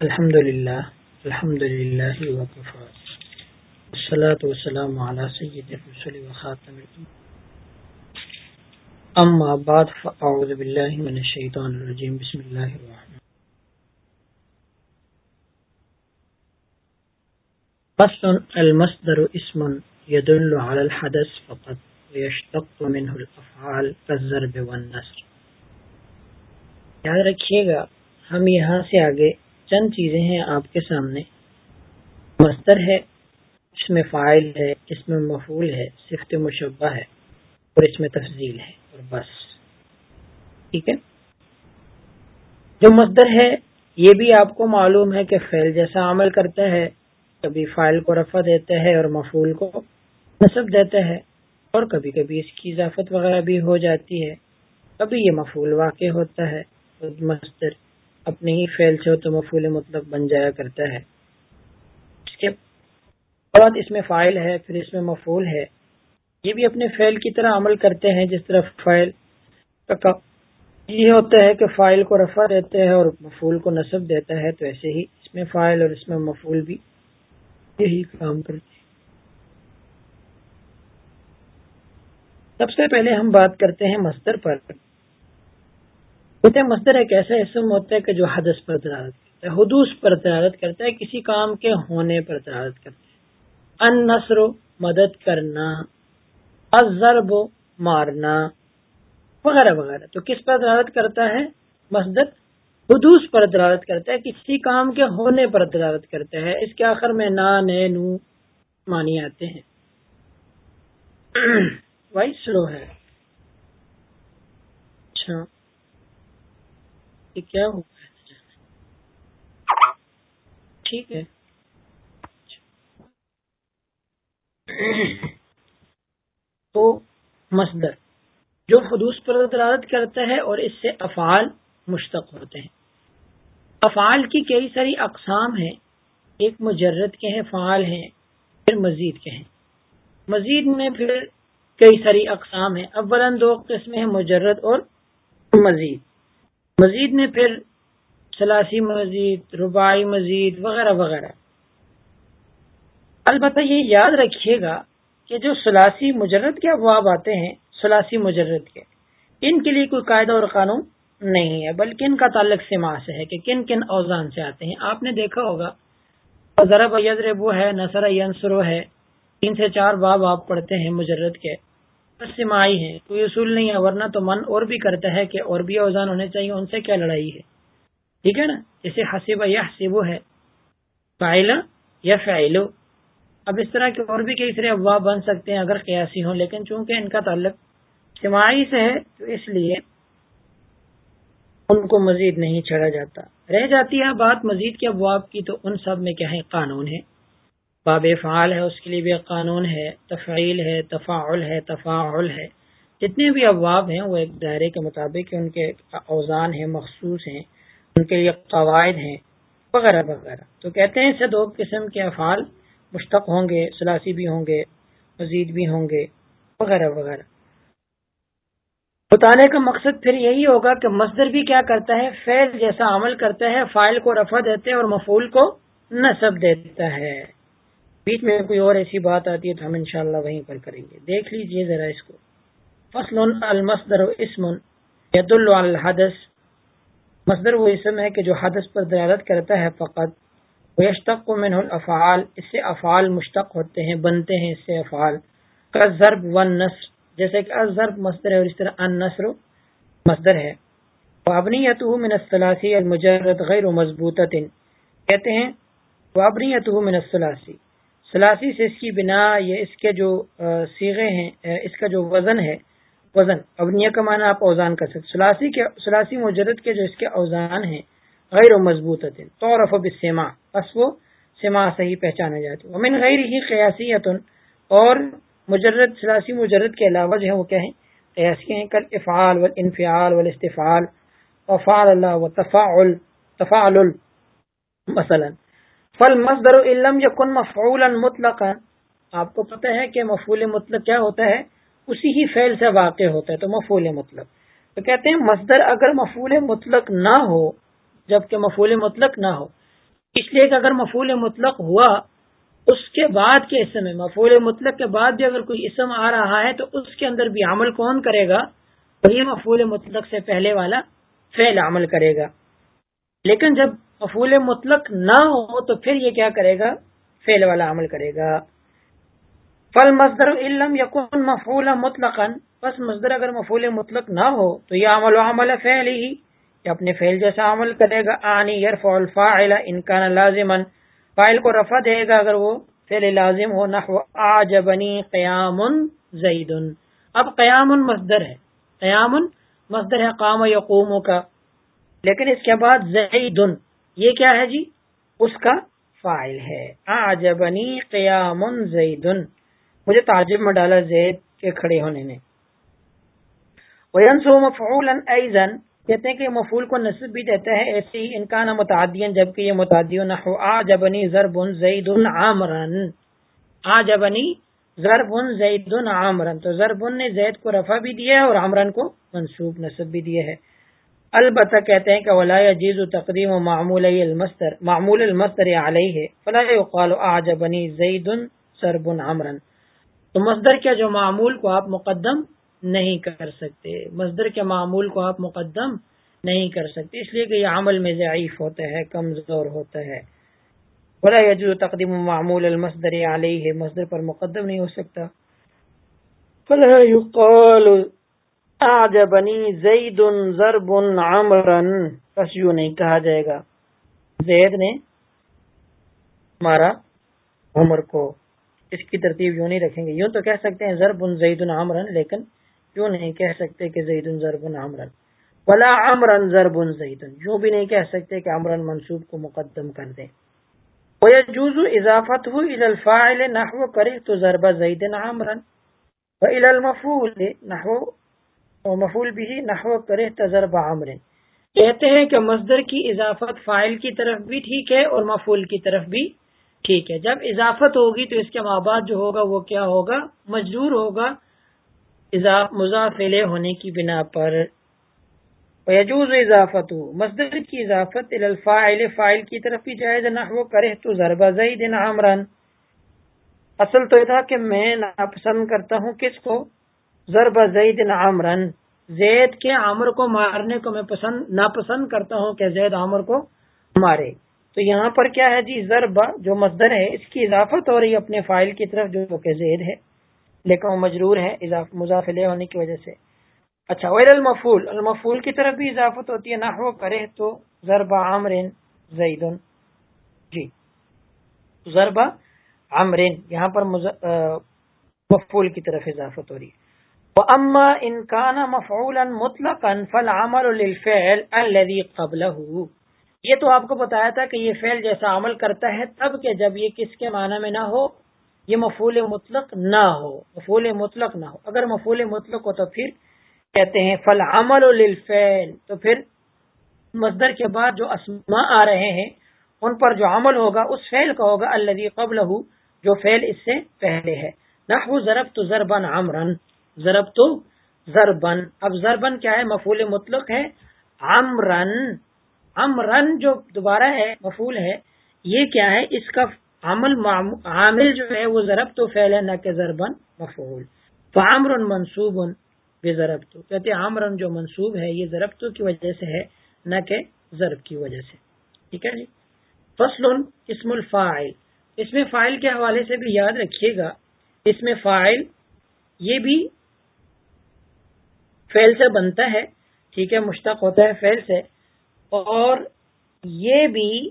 الحمد لله الحمد لله وكفى والصلاة والسلام على سيد الرسل وخاتم أما بعد فأعوذ بالله من الشيطان الرجيم بسم الله الرحمن فصل المصدر اسم يدل على الحدث فقط ويشتق منه الأفعال كالزرب والنسر یاد رکھیے گا ہم یہاں سے آگے چند چیزیں ہیں آپ کے سامنے۔ مستر ہے، اس میں فائل ہے، اس میں مفول ہے، صفت مشبہ ہے، اور اس میں تفضیل ہے، اور بس۔ ٹھیک ہے؟ جو مصدر ہے، یہ بھی آپ کو معلوم ہے کہ فیل جیسا عمل کرتا ہے، کبھی فائل کو رفع دیتا ہے اور مفول کو نصب دیتا ہے، اور کبھی کبھی اس کی اضافت وغیرہ بھی ہو جاتی ہے۔ کبھی یہ مفول واقع ہوتا ہے مصدر اپنے ہی فیل سے ہو تو مفول مطلب بن جایا کرتا ہے۔ اس کے بعد اس میں فائل ہے، پھر اس میں مفول ہے۔ یہ بھی اپنے فیل کی طرح عمل کرتے ہیں، جس طرح فائل یہ ہوتا ہے کہ فائل کو رفع دیتے ہیں اور مفول کو نصب دیتا ہے، تو ایسے ہی اس میں فائل اور اس میں مفول بھی یہی کام کرتے ہیں۔ سب سے پہلے ہم بات کرتے ہیں مستر پر۔ کہتے ہیں، مصدر ایک ایسا اسم ہوتا ہے کہ جو حدث پر ترارت کرتا ہے، حدوث پر ترارت کرتا ہے، کسی کام کے ہونے پر ترارت کرتا ہے۔ ان نثر مدد کرنا ازرب مارنا، وغیرہ وغیرہ۔ تو کس پر ترارت کرتا ہے؟ مسجد حدوث پر ترارت کرتا ہے، کسی کام کے ہونے پر ترارت کرتا ہے۔ اس کے آخر میں نا، نے، نو مانی آتے ہیں۔ وائس سلو ہے۔ اچھا۔ کیا ہوگا ٹھیک ہے۔ تو مصدر، جو خدوس پر دلالت کرتا ہے اور اس سے افعال مشتق ہوتے ہیں۔ افعال کی کئی ساری اقسام ہیں۔ ایک مجرد کے ہیں، فعال ہیں، پھر مزید کے ہیں۔ مزید میں پھر کئی ساری اقسام ہیں۔ اول دو قسمیں ہیں، مجرد اور مزید۔ مزید میں پھر سلاسی مزید ربائی مزید، وغیرہ وغیرہ۔ البتہ یہ یاد رکھیے گا کہ جو سلاسی مجرد کے ابواب آتے ہیں، سلاسی مجرد کے، ان کے لیے کوئی قاعدہ اور قانون نہیں ہے، بلکہ ان کا تعلق سما سے ہے کہ کن کن اوزان سے آتے ہیں۔ آپ نے دیکھا ہوگا ضرب یزربو ہے نصر ینسرو ہے۔ تین سے چار باب آپ پڑھتے ہیں مجرد کے۔ سمائی ہے کوئی اصول نہیں ہے، ورنہ تو من اور بھی کرتا ہے کہ اور بھی اوزان ہونے چاہیے، ان سے کیا لڑائی ہے؟ ٹھیک ہے نا؟ جیسے حسیبہ یا حسیبو ہے فائلہ یا فائلو اب اس طرح کے اور بھی کئی سارے افواہ بن سکتے ہیں اگر قیاسی ہوں، لیکن چونکہ ان کا تعلق سماعی سے ہے، تو اس لیے ان کو مزید نہیں چھڑا جاتا۔ رہ جاتی ہے بات مزید کے ابواب کی، تو ان سب میں کیا ہے؟ قانون ہے۔ باب فعال ہے، اس کے لیے بھی ایک قانون ہے، تفعیل ہے، تفاعل ہے تفاعل ہے۔ جتنے بھی ابواب ہیں، وہ ایک دائرے کے مطابق ان کے اوزان ہیں، مخصوص ہیں، ان کے لیے قواعد ہیں، وغیرہ وغیرہ۔ تو کہتے ہیں اسے دو قسم کے افعال مشتق ہوں گے، سلاسی بھی ہوں گے، مزید بھی ہوں گے، وغیرہ وغیرہ۔ بتانے کا مقصد پھر یہی ہوگا کہ مصدر بھی کیا کرتا ہے؟ فیل جیسا عمل کرتا ہے فائل کو رفع دیتے اور مفول کو نصب دیتا ہے۔ بیچ میں کوئی اور ایسی بات آتی ہے تو ہم انشاءاللہ وہیں پر کریں گے۔ دیکھ لیجیے ذرا اس کو۔ فصل المصدر اسم ید الحدث۔ مصدر وہ اسم ہے کہ جو حدث پر دلالت کرتا ہے فقط۔ ویشتق من الافعال۔ اس سے افعال مشتق ہوتے ہیں، بنتے ہیں اس سے افعال۔ کا ضرب و نصر جیسے کہ ضرب مصدر ہے اور اس طرح ان نصر مصدر ہے۔ وابنیت من الثلاثی المجرد غیر مضبوط کہتے ہیں وابنیت من الثلاثی۔ سلاسی سے اس کی بنا یا اس کے جو سیغے ہیں اس کا جو وزن ہے، وزن، ابنیہ کا معنی آپ اوزان کر سکتے، سلاسی کے، سلاسی مجرد کے جو اس کے اوزان ہیں، غیر و مضبوط تو رف بس وہ سما سے ہی پہچانے جاتے امن غیر ہی قیاسی اور مجرد، سلاسی مجرد کے علاوہ جو ہے وہ کیا ہیں؟ قیاسی ہیں، کل افعال و انفعال و استفال وفال اللہ و تفاعل تفاعل، مثلا۔ فل مصدر علم یا کن مفعول مطلق آپ کو پتہ ہے کہ مفول مطلق کیا ہوتا ہے؟ اسی ہی فعل سے واقع ہوتا ہے، تو مفول مطلق۔ تو کہتے ہیں مصدر اگر مفول مطلق نہ ہو، جبکہ مفول مطلق نہ ہو، اس لیے کہ اگر مفول مطلق ہوا، اس کے بعد کے اسم میں مفول مطلق کے بعد بھی اگر کوئی اسم آ رہا ہے، تو اس کے اندر بھی عمل کون کرے گا؟ وہی مفول مطلق سے پہلے والا فعل عمل کرے گا۔ لیکن جب مفول مطلق نہ ہو تو پھر یہ کیا کرے گا؟ فعل والا عمل کرے گا۔ فل مزدر علم یقون مفول مطلق بس مزدر اگر مفول مطلق نہ ہو تو یہ عمل و عمل فعل ہی اپنے فعل جیسا عمل کرے گا۔ آنی یرف الفاعل انکان لازمن فائل کو رفع دے گا اگر وہ فعل لازم ہو، نحو آجبنی قیام زید اب قیام مصدر ہے۔ قیام مصدر ہے قام یقوم کا لیکن اس کے بعد زید یہ کیا ہے جی؟ اس کا فائل ہے۔ آجبنی قیام زید مجھے تعجب میں ڈالا زید کے کھڑے ہونے نے۔ وَيَنْسُو مَفْعُولًا أَيْزًا کہتے ہیں کہ مفول کو نصب بھی دیتا ہے ایسے ہی انکان متعدین، جبکہ یہ متعدی نحو آ جبنی ضرب زید عامرن آ جبنی ضرب زید عامرن تو ضرب نے زید کو رفع بھی دیا ہے اور عامرن کو منصوب نصب بھی دیا ہے۔ البتہ کہتے ہیں کہ ولا جیز و تقدیم و معمول المستر معمول المستر علیہ فلا يقال آ زید ضرب عامرن تو مصدر کیا جو معمول کو آپ مقدم نہیں کر سکتے؟ مزدور کے معمول کو آپ مقدم نہیں کر سکتے؟ اس لیے کہ یہ عمل میں ضعیف ہوتا ہے کمزور ہوتا ہے بلا یجو تقدیم معمول المصدر علیہ مصدر پر مقدم نہیں ہو سکتا۔ فلا يقال اعجبنی زید ضرب عمرا بس یوں نہیں کہا جائے گا. زید نے ہمارا عمر کو اس کی ترتیب یوں نہیں رکھیں گے. یوں تو کہہ سکتے ہیں ضرب زید عمرن، لیکن کیوں نہیں کہہ سکتے کہ زید ضرب عمرن. ولا عمرن ضرب زید یوں بھی نہیں کہہ سکتے کہ عمرن منصوب کو مقدم کر دیں. ويجوز اضافته الى الفاعل نحو کرہت ضرب زید عمرا والى المفعول نحو ومفعول به نحو کرہت ضرب عمرو کہتے ہیں کہ مصدر کی اضافت فاعل کی طرف بھی ٹھیک ہے اور مفعول کی طرف بھی ٹھیک ہے. جب اضافت ہوگی تو اس کے ماں بعد جو ہوگا وہ کیا ہوگا؟ مجرور ہوگا. مضافلے ہونے کی بنا پر. یجوز اضافت. مصدر کی اضافت الفاعل فائل کی طرف بھی جائز نہ وہ کرے تو ضربہ زید عمران اصل تو تھا کہ میں ناپسند کرتا ہوں کس کو؟ ضربہ زید عمران زید کے عمر کو مارنے کو میں پسند ناپسند کرتا ہوں کہ زید عمر کو مارے۔ تو یہاں پر کیا ہے جی؟ ضربہ جو مصدر ہے، اس کی اضافت ہو رہی اپنے فائل کی طرف، جو کہ زید ہے۔ لیکن وہ مجرور ہے مضافلے ہونے کی وجہ سے۔ اچھا ویل المفول المفول کی طرف بھی اضافت ہوتی ہے نہ ہو کرے تو ضرب عامرین زیدن۔ جی ضرب عامرین یہاں پر مفول کی طرف اضافت ہو رہی ہے۔ اما انکان مفعول مطلقا فالعمل للفعل الذي قبله۔ یہ تو آپ کو بتایا تھا کہ یہ فعل جیسا عمل کرتا ہے تب کہ جب یہ کس کے معنی میں نہ ہو، یہ مفول مطلق نہ ہو مفول مطلق نہ ہو۔ اگر مفول مطلق ہو تو پھر کہتے ہیں فل عمل للفعل۔ تو پھر مصدر کے بعد جو اسماء آ رہے ہیں، ان پر جو عمل ہوگا، اس فعل کا ہوگا اللہ قبل جو فعل اس سے پہلے ہے۔ نحو ضرب تو ضربن عمرن ضرب تو ضربن اب ضربن کیا ہے؟ مفول مطلق ہے۔ عمرن عمرن جو دوبارہ ہے مفول ہے۔ یہ کیا ہے؟ اس کا عمل عامل جو ہے، وہ ضرب تو فیل ہے، نہ کہ ضربن مفول تو منصوب بے ضرب تو کہتے عامرن جو منصوب ہے، یہ ضرب تو کی وجہ سے ہے، نہ کہ ضرب کی وجہ سے۔ ٹھیک ہے جی؟ فصل اسم الفاعل۔ اس میں فائل کے حوالے سے بھی یاد رکھیے گا۔ اس میں فائل یہ بھی فیل سے بنتا ہے، ٹھیک ہے، مشتق ہوتا ہے فیل سے۔ اور یہ بھی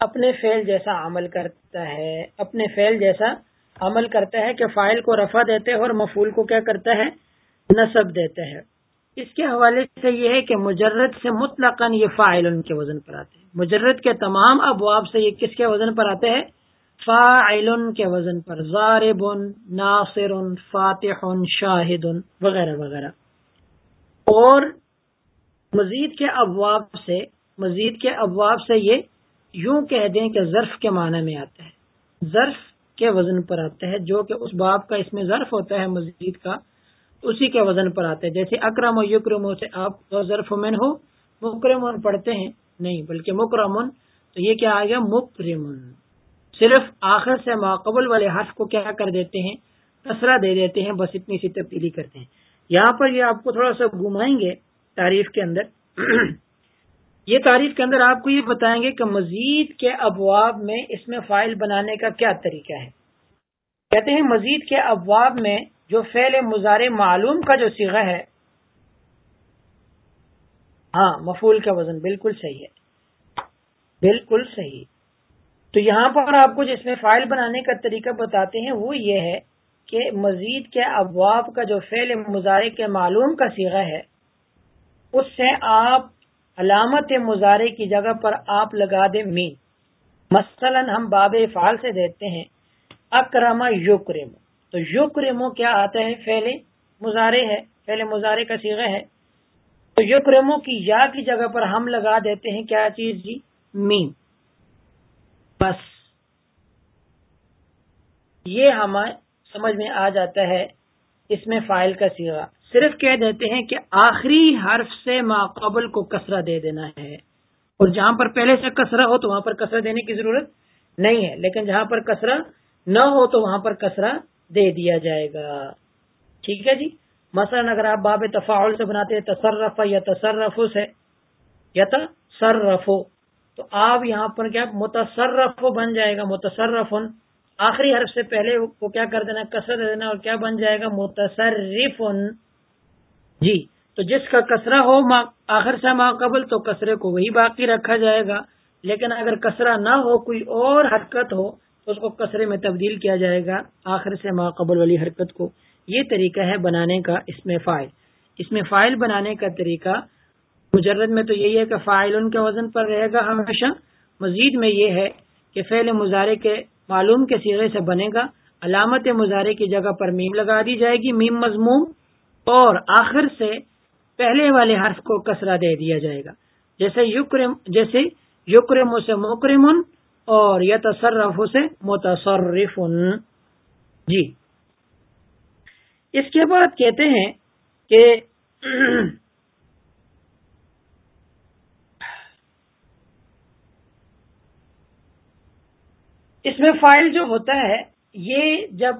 اپنے فعل جیسا عمل کرتا ہے، اپنے فعل جیسا عمل کرتا ہے کہ فائل کو رفع دیتے ہیں اور مفول کو کیا کرتا ہے؟ نصب دیتے ہیں۔ اس کے حوالے سے یہ ہے کہ مجرد سے مطلق یہ فائل ان کے وزن پر آتے ہیں۔ مجرد کے تمام ابواب سے یہ کس کے وزن پر آتے ہیں؟ فائل کے وزن پر زارب ناصر، فاتح، شاہد وغیرہ وغیرہ۔ اور مزید کے ابواب سے، مزید کے ابواب سے یہ یوں کہہ دیں کہ ظرف کے معنی میں آتا ہے۔ ظرف کے وزن پر آتا ہے، جو کہ اس باب کا اس میں ظرف ہوتا ہے، مزید کا اسی کے وزن پر آتا ہے۔ جیسے اکرم و یکرم سے آپ ظرف من ہو مکرم پڑھتے ہیں، نہیں، بلکہ مکرمن تو یہ کیا آئے گا؟ مکرمن صرف آخر سے ماقبل والے حرف کو کیا کر دیتے ہیں؟ کسرا دے دیتے ہیں، بس اتنی سی تبدیلی کرتے ہیں۔ یہاں پر یہ آپ کو تھوڑا سا گھمائیں گے تعریف کے اندر۔ یہ تعریف کے اندر آپ کو یہ بتائیں گے کہ مزید کے ابواب میں اس میں فائل بنانے کا کیا طریقہ ہے۔ کہتے ہیں مزید کے ابواب میں جو فعل مزار معلوم کا جو سیغہ ہے۔ ہاں مفول کا وزن بالکل صحیح ہے۔ بالکل صحیح۔ تو یہاں پر آپ کو جس میں فائل بنانے کا طریقہ بتاتے ہیں وہ یہ ہے کہ مزید کے ابواب کا جو فعل مظاہرے کے معلوم کا سیغہ ہے، اس سے آپ علامت مظاہرے کی جگہ پر آپ لگا دیں مین۔ مثلا ہم باب فعال سے دیتے ہیں اکرما یوکرمو تو یوکرمو کیا آتا ہے؟ فعل مظاہرے ہے، فعل مظاہرے کا سیغہ ہے۔ تو یوکرمو کی یا کی جگہ پر ہم لگا دیتے ہیں کیا چیز جی؟ مین۔ بس۔ یہ ہمیں سمجھ میں آ جاتا ہے اس میں فائل کا سیگا صرف کہہ دیتے ہیں کہ آخری حرف سے ماقبل کو کسرہ دے دینا ہے۔ اور جہاں پر پہلے سے کسرہ ہو تو وہاں پر کسرہ دینے کی ضرورت نہیں ہے، لیکن جہاں پر کسرہ نہ ہو تو وہاں پر کسرہ دے دیا جائے گا۔ ٹھیک ہے جی؟ مثلا اگر آپ باب تفاعل سے بناتے ہیں، تصرف یا تصرف سے، یا تصرف تو آپ یہاں پر کیا متصرف بن جائے گا متصرف آخری حرف سے پہلے کو کیا کر دینا کثر دے دینا اور کیا بن جائے گا؟ متصرف جی تو جس کا کسرہ ہو آخر سے ماں قبل تو کسرے کو وہی باقی رکھا جائے گا۔ لیکن اگر کسرہ نہ ہو، کوئی اور حرکت ہو، تو اس کو کسرے میں تبدیل کیا جائے گا، آخر سے ماں قبل والی حرکت کو۔ یہ طریقہ ہے بنانے کا اس میں فائل۔ اس میں فائل بنانے کا طریقہ مجرد میں تو یہی ہے کہ فائل ان کے وزن پر رہے گا ہمیشہ۔ مزید میں یہ ہے کہ فعل مظاہرے کے معلوم کے سیرے سے بنے گا۔ علامت مظاہرے کی جگہ پر میم لگا دی جائے گی، میم مضموم، اور آخر سے پہلے والے حرف کو کسرا دے دیا جائے گا۔ جیسے یکرم جیسے یکرم سے مکرم اور یا تصرف سے متصرف جی۔ اس کے بعد کہتے ہیں کہ اس میں فائل جو ہوتا ہے، یہ جب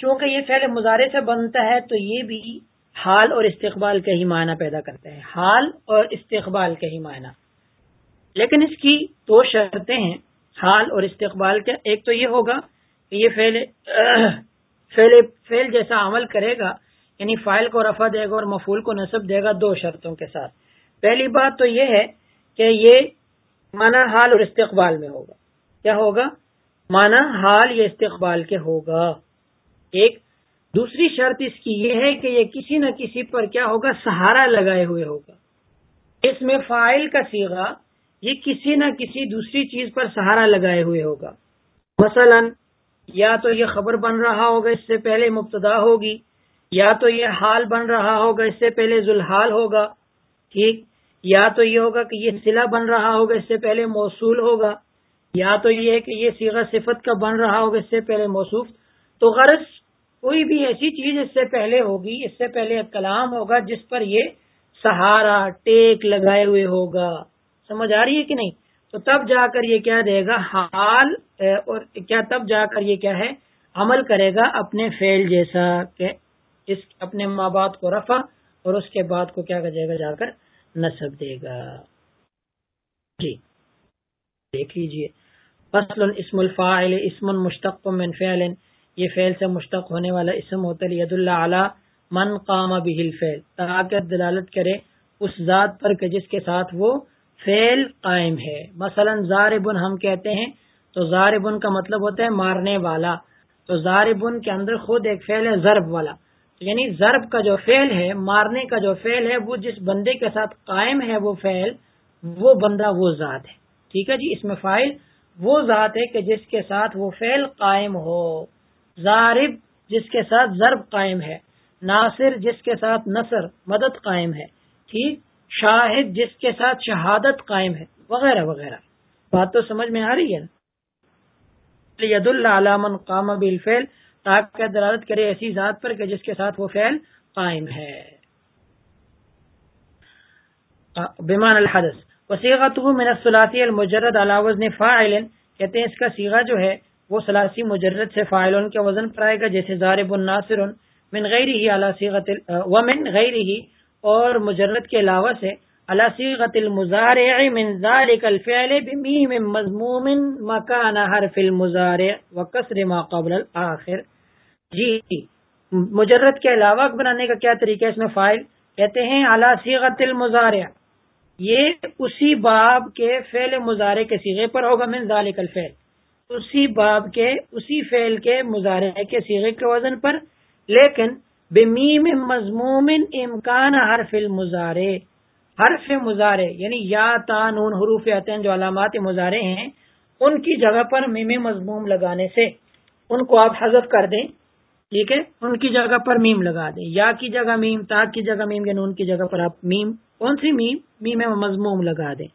چونکہ یہ فعل مظاہرے سے بنتا ہے، تو یہ بھی حال اور استقبال کا ہی معنی پیدا کرتا ہے۔ حال اور استقبال کا ہی معنی۔ لیکن اس کی دو شرطیں ہیں، حال اور استقبال کے۔ ایک تو یہ ہوگا کہ یہ فعل فعل فعل جیسا عمل کرے گا یعنی فائل کو رفع دے گا اور مفول کو نصب دے گا دو شرطوں کے ساتھ۔ پہلی بات تو یہ ہے کہ یہ معنی حال اور استقبال میں ہوگا۔ کیا ہوگا؟ مانا حال یا استقبال کے ہوگا۔ ایک، دوسری شرط اس کی یہ ہے کہ یہ کسی نہ کسی پر کیا ہوگا؟ سہارا لگائے ہوئے ہوگا۔ اس میں فائل کا سیگا یہ کسی نہ کسی دوسری چیز پر سہارا لگائے ہوئے ہوگا۔ مثلا، یا تو یہ خبر بن رہا ہوگا، اس سے پہلے مبتدا ہوگی، یا تو یہ حال بن رہا ہوگا، اس سے پہلے ذوالحال ہوگا۔ ٹھیک، یا تو یہ ہوگا کہ یہ سلا بن رہا ہوگا، اس سے پہلے موصول ہوگا۔ یا تو یہ ہے کہ یہ سیغ صفت کا بن رہا ہوگا اس سے پہلے موصوف، تو غرض کوئی بھی ایسی چیز اس سے پہلے ہوگی، اس سے پہلے کلام ہوگا جس پر یہ سہارا، ٹیک لگائے ہوئے ہوگا۔ سمجھ آ رہی ہے کہ نہیں؟ تو تب جا کر یہ کیا دے گا؟ حال اور کیا تب جا کر یہ کیا ہے؟ عمل کرے گا اپنے فیل جیسا کہ اس، اپنے ماں باپ کو رفع اور اس کے بعد کو کیا کرے گا؟ جا کر نصب دے گا۔ جی دیکھ لیجیے۔ فصل اسم الفاعل، اسم مشتق من فعل. یہ فعل سے مشتق ہونے والا اسم ہوتا ہے ید اللہ علی من قام به الفعل. تاکہ دلالت کرے اس ذات پر کہ جس کے ساتھ وہ فعل قائم ہے. مثلا زاربن ہم کہتے ہیں، تو زاربن کا مطلب ہوتا ہے مارنے والا. تو زاربن کے اندر خود ایک فعل ہے، ضرب والا. یعنی ضرب کا جو فعل ہے، مارنے کا جو فعل ہے، وہ جس بندے کے ساتھ قائم ہے وہ فعل، وہ بندہ وہ ذات ہے. ٹھیک ہے جی؟ اس میں فائل وہ ذات ہے کہ جس کے ساتھ وہ فعل قائم ہو، ضارب جس کے ساتھ ضرب قائم ہے، ناصر جس کے ساتھ نصر، مدد قائم ہے، ٹھیک؟ شاہد جس کے ساتھ شہادت قائم ہے، وغیرہ وغیرہ۔ بات تو سمجھ میں آ رہی ہے ید اللہ علامن قام بالفعل، تاکہ دلالت کرے ایسی ذات پر کہ جس کے ساتھ وہ فعل قائم ہے۔ بیمان الحدث وسیغت من الثلاثی المجرد علاوز فاعل، کہتے ہیں اس کا سیغہ جو ہے، وہ سلاسی مجرد سے فائلون کے وزن پر آئے گا، جیسے زارب الناصر، من غیر ہی سیغت ومن غیر ہی اور مجرد کے علاوہ سے سیغت المزارع من ذلك الفعل بمیم مضموم مکان حرف المزارع وکسر ما قبل الاخر جی مجرد کے علاوہ بنانے کا کیا طریقہ ہے اس میں فائل کہتے ہیں اعلی سیغت المزارع یہ اسی باب کے فعل مزارع کے سیغے پر ہوگا من ذالک الفعل۔ اسی باب کے، اسی فعل کے مظاہرے کے سیغے کے وزن پر۔ لیکن بمیم مضموم امکان حرف المزارے حرف مظاہرے یعنی یا، تا، نون، حروف آتے ہیں جو علامات مظاہرے ہیں، ان کی جگہ پر میم مضموم لگانے سے ان کو آپ حذف کر دیں۔ ٹھیک ہے؟ ان کی جگہ پر میم لگا دیں۔ یا کی جگہ میم، تا کی جگہ میم یعنی یا نون کی جگہ پر آپ میم، کون سی میم؟ میم مضموم لگا دیں۔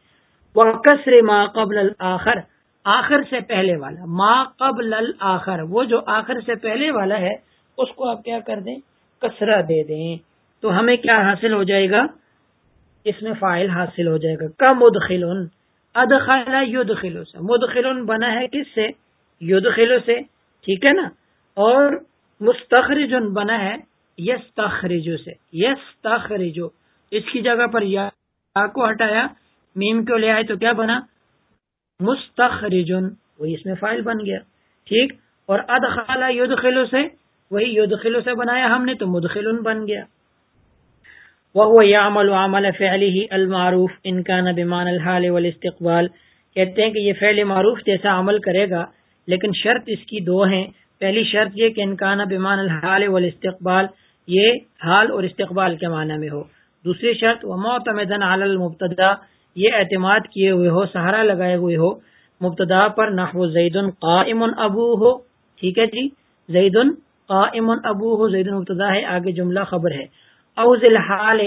وہ کثر ما قبل الآخر۔ آخر سے پہلے والا۔ ما قبل الآخر۔ وہ جو آخر سے پہلے والا ہے، اس کو آپ کیا کر دیں؟ کسرا دے دیں۔ تو ہمیں کیا حاصل ہو جائے گا؟ اس میں فائل حاصل ہو جائے گا۔ کا مدخل ادخل یدخلو سے۔ مدخل بنا ہے کس سے؟ یدخلو سے۔ ٹھیک ہے نا؟ اور مستخرج بنا ہے یس تخرجو سے یس تخرجو اس کی جگہ پر یا کو ہٹایا، میم کو لے آئے تو کیا بنا؟ مستخرجن۔ وہی اس میں فائل بن گیا۔ ٹھیک؟ اور ادخلا یدخلو سے، وہی یدخلو سے بنایا ہم نے تو مدخل بن گیا۔ وہ یعمل عمل فعله المعروف، ان كان بمان الحال والاستقبال۔ کہتے ہیں کہ یہ فعل معروف جیسا عمل کرے گا، لیکن شرط اس کی دو ہیں۔ پہلی شرط یہ کہ انکان بمان الحال والاستقبال، یہ حال اور استقبال کے معنی میں ہو۔ دوسری شرط وہ معتمدن علی المبتدا، یہ اعتماد کیے ہوئے ہو، سہارا لگائے ہوئے ہو۔ مبتدا پر نحو زید قائم ابو ہو۔ ٹھیک ہے جی؟ زید قائم ابو ہو زید مبتدا ہے، آگے جملہ خبر ہے۔ او ذلحال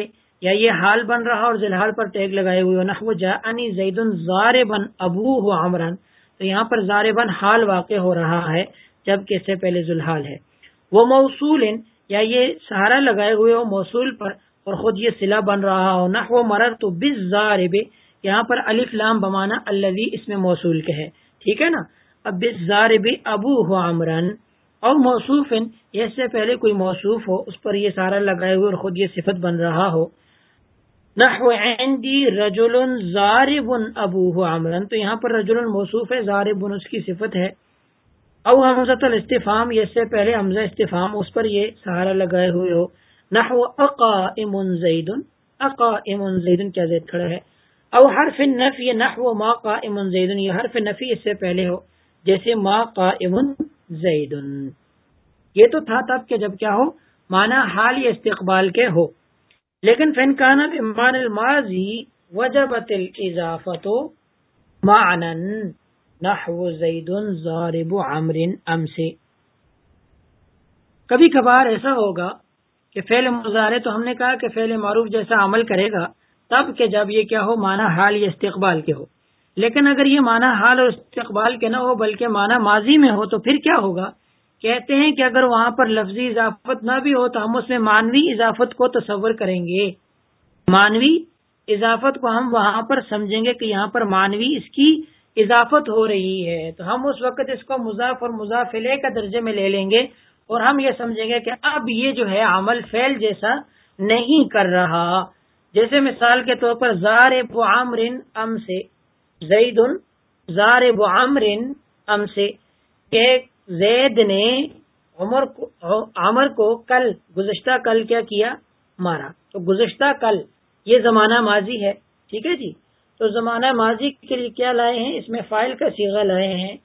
یا یہ حال بن رہا اور ذلحال پر ٹیگ لگائے ہوئے ہو۔ نحو جاءنی زید زاربن ابو ہو عمران تو یہاں پر زاربن حال واقع ہو رہا ہے۔ جبکہ اس سے پہلے ذلحال ہے۔ وہ موصول یا یہ سہارا لگائے ہوئے ہو موصول پر، اور خود یہ سلا بن رہا ہو۔ نحو مرر تو بز زارب یہاں پر الف لام بمانا الوی اس میں موصول کے ہے۔ ٹھیک ہے نا؟ اب زار ابو ہو عمران۔ اور موصوف اس سے پہلے کوئی موصوف ہو، اس پر یہ سارا لگائے ہوئے اور خود یہ صفت بن رہا ہو۔ نحو عندی رجل زارب ابو ہو تو یہاں پر رجل موصوف ہے زارب اس کی صفت ہے۔ او حمزت الاستفام یہ سے پہلے حمزہ استفام اس پر یہ سہارا لگائے ہوئے ہو۔ نحو اقا امن زید اقا امن زید کیا زید کھڑا ہے۔ او حرف نفی نحو ما قائم زید، یہ حرف نفی اس سے پہلے ہو۔ جیسے ما قائم زید۔ یہ تو تھا تب کہ جب کیا ہو مانا حال یا استقبال کے ہو۔ لیکن فن کانا الماضی وجبت الاضافت معنا۔ نحو زید ضارب عمر ام سے کبھی کبھار ایسا ہوگا کہ فعل مظاہرے تو ہم نے کہا کہ فعل معروف جیسا عمل کرے گا، تب کہ جب یہ کیا ہو مانا حال یا استقبال کے ہو۔ لیکن اگر یہ مانا حال اور استقبال کے نہ ہو، بلکہ مانا ماضی میں ہو، تو پھر کیا ہوگا؟ کہتے ہیں کہ اگر وہاں پر لفظی اضافت نہ بھی ہو، تو ہم اس میں مانوی اضافت کو تصور کریں گے۔ مانوی اضافت کو ہم وہاں پر سمجھیں گے کہ یہاں پر مانوی اس کی اضافت ہو رہی ہے۔ تو ہم اس وقت اس کو مضاف اور مضافلے کا درجے میں لے لیں گے اور ہم یہ سمجھیں گے کہ اب یہ جو ہے عمل فیل جیسا نہیں کر رہا۔ جیسے مثال کے طور پر زار عامرن ام سے زید زار عامرن ام سے کہ زید نے عمر کو عمر کو کل، گزشتہ کل کیا کیا؟ مارا۔ تو گزشتہ کل، یہ زمانہ ماضی ہے۔ ٹھیک ہے جی؟ تو زمانہ ماضی کے لیے کیا لائے ہیں؟ اس میں فائل کا سیگا لائے ہیں۔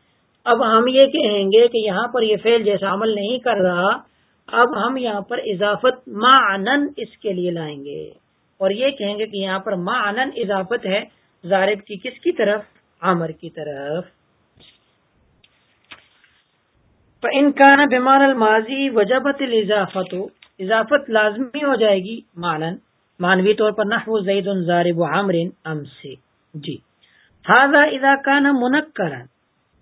اب ہم یہ کہیں گے کہ یہاں پر یہ فیل جیسا عمل نہیں کر رہا۔ اب ہم یہاں پر اضافت معن اس کے لیے لائیں گے۔ اور یہ کہیں گے کہ یہاں پر ما انن اضافت ہے زارب کی کس کی طرف؟ عامر کی طرف۔ انکان بیمار الماضی وجبت اضافت اضافت لازمی ہو جائے گی مانن مانوی طور پر نحو زید زارب عامر ام سے جی۔ ہاضا اذا کان منکرن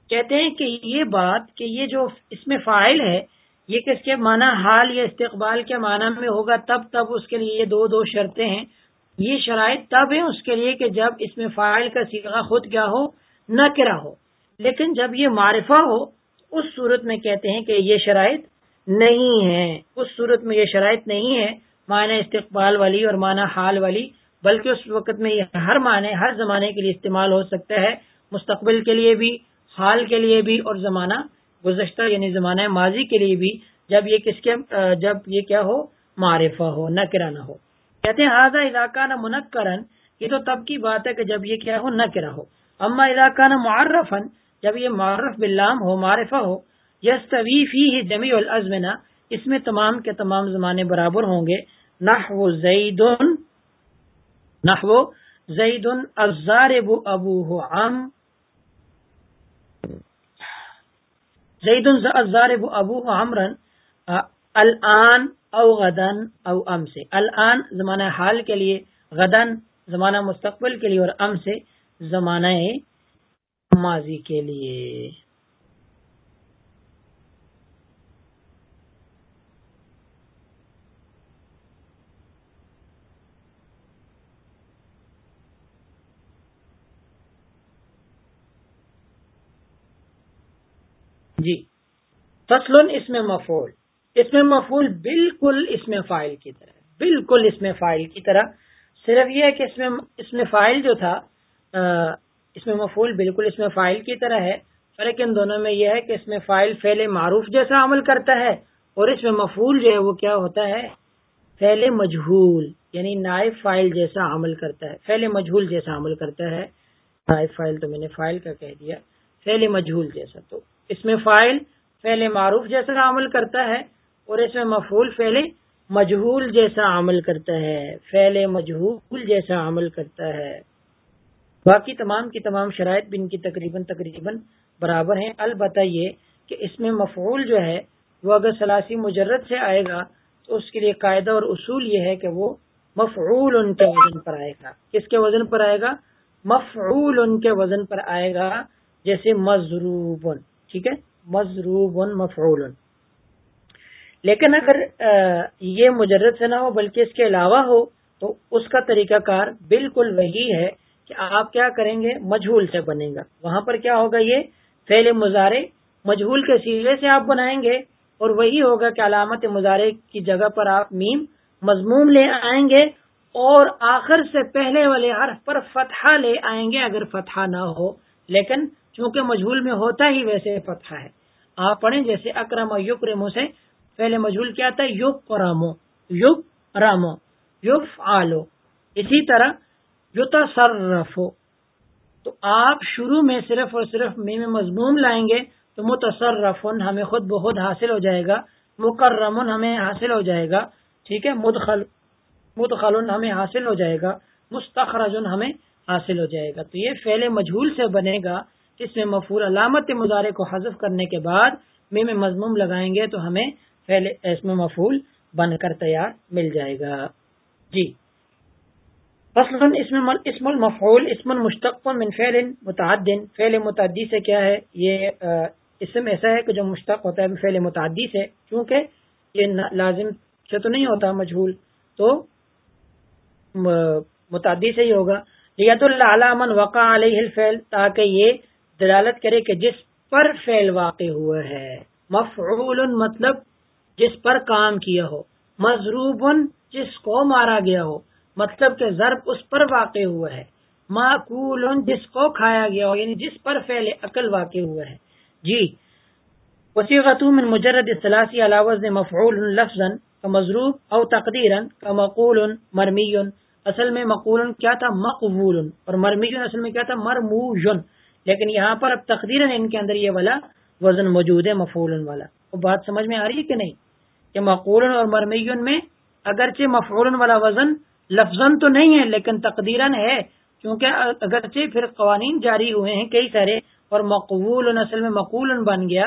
کہتے ہیں کہ یہ بات کہ یہ جو اس میں فائل ہے، یہ کس کے معنی حال یا استقبال کے معنی میں ہوگا، تب تب اس کے لیے یہ دو دو شرطیں ہیں۔ یہ شرائط تب ہے اس کے لیے کہ جب اس میں فائل کا سیگا خود کیا ہو، نہ کرا ہو۔ لیکن جب یہ معرفہ ہو، اس صورت میں کہتے ہیں کہ یہ شرائط نہیں ہے اس صورت میں یہ شرائط نہیں ہے معنی استقبال والی اور معنی حال والی، بلکہ اس وقت میں یہ ہر معنی، ہر زمانے کے لیے استعمال ہو سکتا ہے، مستقبل کے لیے بھی، حال کے لیے بھی اور زمانہ گزشتہ یعنی زمانہ ماضی کے لیے بھی، جب یہ کس کے جب یہ کیا ہو؟ معرفہ ہو نہ کرا نہ ہو۔ کہتے ہیں ہاضا علاقہ نہ منقرن یہ تو تب کی بات ہے کہ جب یہ کیا ہو؟ نہ کرا ہو۔ اما علاقہ نہ معرفن، جب یہ معرف بلام ہو، معرفہ ہو یس طویفی ہی جمی الزمنا اس میں تمام کے تمام زمانے برابر ہوں گے۔ نہ وہ زید نہ وہ زید ازار ابو ہو ام زید ابو الان او غدن او ام سے۔ الان زمانہ حال کے لیے، غدن زمانہ مستقبل کے لیے اور ام سے زمانہ ماضی کے لیے۔ جی فصل اس میں مفول اس میں مفول بالکل اس میں فائل کی طرح بالکل اس میں فائل کی طرح صرف یہ ہے کہ اس میں اس میں فائل جو تھا اس میں مفول بالکل اس میں فائل کی طرح ہے فرق ان دونوں میں یہ ہے کہ اس میں فائل فیل معروف جیسا عمل کرتا ہے اور اس میں مفول جو ہے وہ کیا ہوتا ہے فیل مجہول یعنی نائب فائل جیسا عمل کرتا ہے فیل مجہول جیسا عمل کرتا ہے نائب فائل تو میں نے فائل کا کہہ دیا فیل مجہول جیسا تو اس میں فائل فیل معروف جیسا عمل کرتا ہے اور اس میں مفول فیل مجہول جیسا عمل کرتا ہے۔ فیل مجہول جیسا عمل کرتا ہے۔ باقی تمام کی تمام شرائط بھی ان کی تقریباً تقریباً برابر ہیں۔ البتہ یہ کہ اس میں مفعول جو ہے، وہ اگر سلاسی مجرد سے آئے گا، تو اس کے لیے قاعدہ اور اصول یہ ہے کہ وہ مفعول ان کے وزن پر آئے گا۔ کس کے وزن پر آئے گا؟ مفعول ان کے وزن پر آئے گا، جیسے مضروب۔ ٹھیک ہے؟ مضروب مفعول۔ لیکن اگر یہ مجرد سے نہ ہو، بلکہ اس کے علاوہ ہو، تو اس کا طریقہ کار بالکل وہی ہے کہ آپ کیا کریں گے؟ مجھول سے بنے گا وہاں پر کیا ہوگا یہ؟ فیل مظاہرے مجھول کے سیرے سے آپ بنائیں گے، اور وہی ہوگا کہ علامت مظاہرے کی جگہ پر آپ میم مضموم لے آئیں گے، اور آخر سے پہلے والے حرف پر فتحہ لے آئیں گے، اگر فتحہ نہ ہو۔ لیکن چونکہ مجھول میں ہوتا ہی ویسے فتحہ ہے۔ آپ پڑھیں جیسے اکرم و یق رمو سے۔ پہلے مجھول کیا تھا؟ یق رامو یق رامو یوف آلو اسی طرح یتصرف تو آپ شروع میں صرف اور صرف میم مضموم لائیں گے تو متصرف ہمیں خود بخود حاصل ہو جائے گا۔ مکرم ہمیں حاصل ہو جائے گا۔ ٹھیک ہے؟ مدخل مدخل ہمیں حاصل ہو جائے گا۔ مستخرج ہمیں حاصل ہو جائے گا۔ تو یہ فعل مجھول سے بنے گا۔ اس میں مفول علامت مظاہرے کو حذف کرنے کے بعد میم مضموم لگائیں گے تو ہمیں فعل اس میں مفول بن کر تیار مل جائے گا۔ جی۔ فصل اسم اسم المفعول، اسم المشتق من فعل متعد۔ فعل متعدی سے کیا ہے؟ یہ اسم ایسا ہے کہ جو مشتق ہوتا ہے، فعل متعدی سے۔ کیونکہ یہ لازم سے تو نہیں ہوتا، مجھول۔ تو متعدی سے ہی ہوگا۔ ریت اللہ من وقع علیہ الفعل، تاکہ یہ دلالت کرے کہ جس پر فعل واقع ہوا ہے، مفعول مطلب جس پر کام کیا ہو، مضروب جس کو مارا گیا ہو مطلب کہ ضرب اس پر واقع ہوا ہے، معقول جس کو کھایا گیا ہو یعنی جس پر فعل عقل واقع ہوا ہے۔ جی وسیع من مجرد سلاسی علاوز مفعول لفظ کا مضروب او تقدیر کا مقول مرمی۔ اصل میں مقول کیا تھا؟ مقبول۔ اور مرمی اصل میں کیا تھا؟ مرموجن لیکن یہاں پر اب تقدیر ان کے اندر یہ والا وزن موجود ہے مفعول والا۔ وہ بات سمجھ میں آ رہی ہے کہ نہیں؟ کہ مقول اور مرمی میں اگرچہ مفعول والا وزن لفظ تو نہیں ہے، لیکن تقدیرن ہے، کیونکہ اگرچہ پھر قوانین جاری ہوئے ہیں کئی سارے اور مقبول اصل میں مقول بن گیا،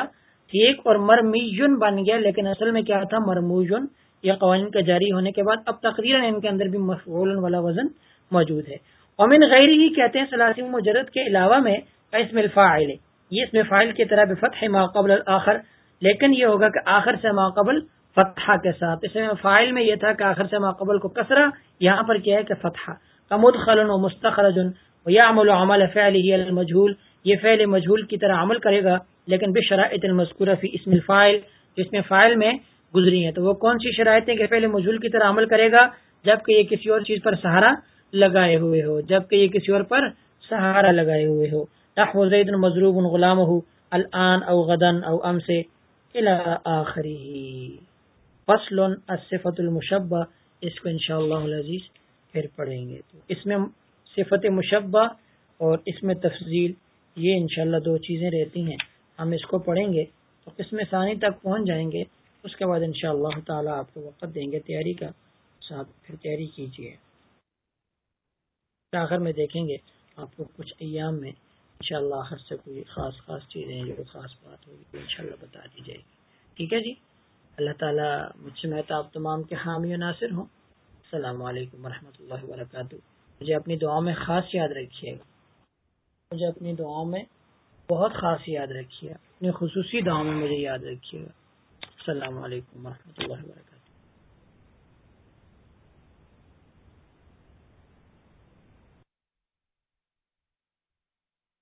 ٹھیک، اور مرمیجن بن گیا، لیکن اصل میں کیا تھا؟ مرموجن یا قوانین کا جاری ہونے کے بعد اب تقدیرن ان کے اندر بھی مفعول والا وزن موجود ہے۔ امن غیر ہی کہتے ہیں سلاسی مجرد کے علاوہ میں اسم الفاعل. یہ اس میں فائل کی طرح فتح ماقبل آخر لیکن یہ ہوگا کہ آخر سے ماقبل فتح کے ساتھ. اس میں فائل میں یہ تھا کہ آخر سے ماقبل کو کسرا یہاں پر کیا ہے کہ فتح کمود خلن و مستخرجن یا عمل و عمل یہ فعل مجھول کی طرح عمل کرے گا، لیکن بے شرائط المذکورہ فی اسم الفائل جس میں فائل میں گزری ہیں. تو وہ کون سی شرائطیں کہ فعل مجھول کی طرح عمل کرے گا؟ جبکہ یہ کسی اور چیز پر سہارا لگائے ہوئے ہو. جبکہ یہ کسی اور پر سہارا لگائے ہوئے ہو. نحو زید مضروب غلام ہو الان او غدن او ام سے آخری فصل الصفت المشبہ، اس کو انشاءاللہ العزیز پھر پڑھیں گے تو۔ اس میں صفت مشبہ اور اس میں تفضیل یہ انشاءاللہ دو چیزیں رہتی ہیں۔ ہم اس کو پڑھیں گے تو قسم ثانی تک پہنچ جائیں گے۔ اس کے بعد انشاءاللہ اللہ آپ کو وقت دیں گے تیاری کا۔ ساتھ پھر تیاری کیجیے آخر میں دیکھیں گے آپ کو کچھ ایام میں انشاءاللہ آخر سے کوئی خاص خاص چیزیں جو خاص بات ہوگی تو انشاءاللہ بتا دی جائے گی۔ ٹھیک ہے جی؟ اللہ تعالیٰ مجھ سے مہتا آپ تمام کے حامی و ناصر ہوں۔ السلام علیکم ورحمۃ اللہ وبرکاتہ۔ مجھے اپنی دعاؤں میں خاص یاد رکھیے۔ گا مجھے اپنی دعاؤں میں بہت خاص یاد رکھیے۔ اپنی خصوصی دعاؤں میں مجھے یاد رکھیے۔ گا السلام علیکم و اللہ وبرکاتہ۔